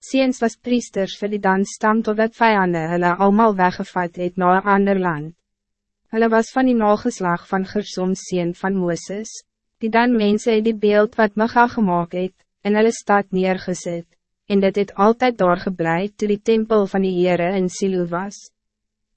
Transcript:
Seens was priesters vir die dansstam totdat vijanden hulle allemaal weggevat het na een ander land. Hulle was van die nageslag van Gersom seen van Mooses, die dan mense het die beeld wat Micha gemaakt het, in hulle stad neergezet, en dit het altijd doorgebleid toe die tempel van die Heere in Silo was.